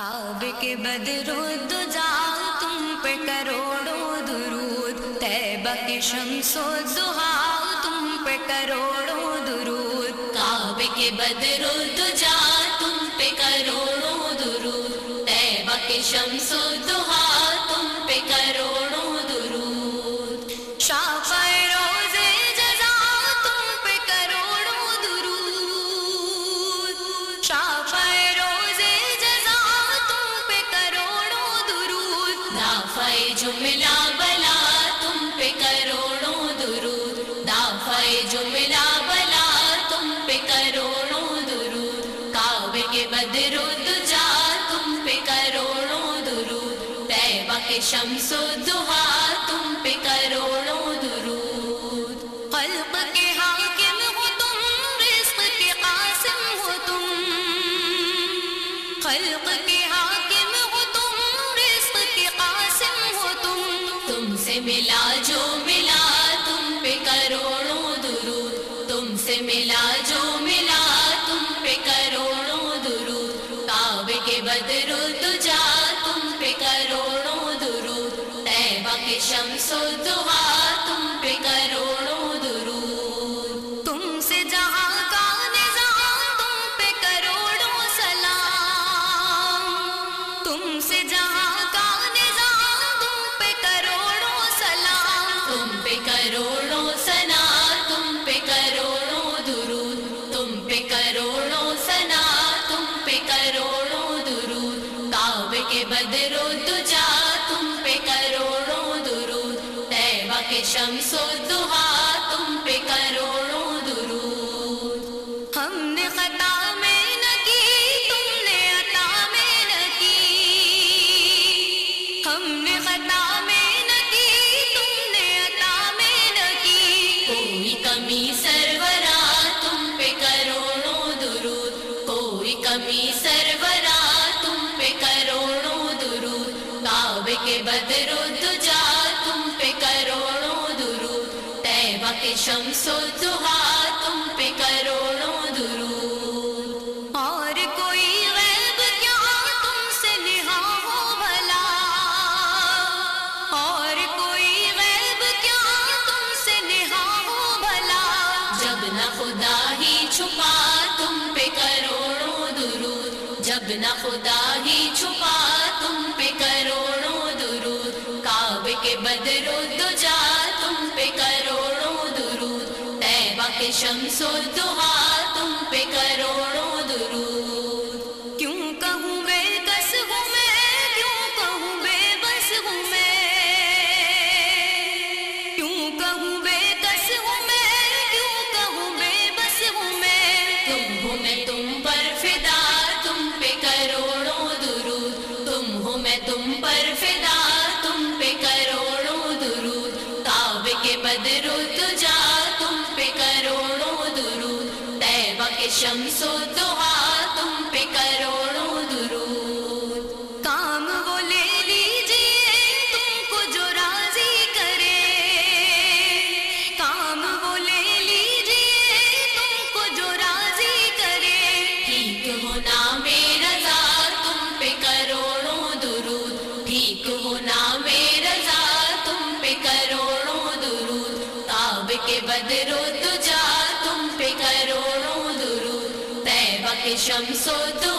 کعبے کے بدرود جا تم پہ کروڑوں درود۔ تیبہ کے شمس و دہا تم پہ کروڑوں درود۔ کعب کے بدرود جا تم پہ کروڑوں درود۔ تیبہ کے شمس و دہا جملہ بلا، تم پہ کروڑوں درود۔ دافع جملہ بلا، تم پہ کروڑوں درود۔ کعبے کے بدرود جا تم پہ کروڑوں درود۔ کے شمس و دہا تم پہ کروڑوں درود۔ خلق کے ملا جو ملا، تم پہ کروڑوں درود۔ کعبے کے بدرود تجا، تم پہ کروڑوں درود۔ تیبہ کے شمس و دو بدرود جا تم پہ کروڑوں درود۔ تیبہ کے شمس و دہا تم پہ کروڑوں درود۔ ہم نے خطا میں نہ کی، تم نے عطا میں نہ کی۔ ہم نے خطا کے بدرود جا تم پہ کروڑوں درود تیبہ کے شمس و دہا، تم پہ کروڑوں درود اور کوئی غیب کیا تم سے نہا ہو بھلا؟ اور کوئی غیب کیا تم سے نہا ہو بھلا؟ جب نہ خدا ہی چھپا، تم پہ کروڑوں درود جب نہ خدا ہی چھپا، تم پہ کروڑوں کے بدرود جا تم پہ کروڑوں درود۔ تیبہ کے شمس و دہا تم پہ کروڑوں درود۔ کیوں کہوں بے کس ہوں میں؟ کیوں کہوں بے بس ہوں میں؟ کیوں کہوں بے کس ہوں میں؟ کیوں کہوں بے بس ہوں میں؟ تم ہو میں تم پر بدرو تجا تم پہ کروڑوں درود۔ تیبہ کے شمس و دہا تم پہ کروڑوں کے بدرو تجا تم پہ کروڑوں درود۔ تیبہ کے شمس و دو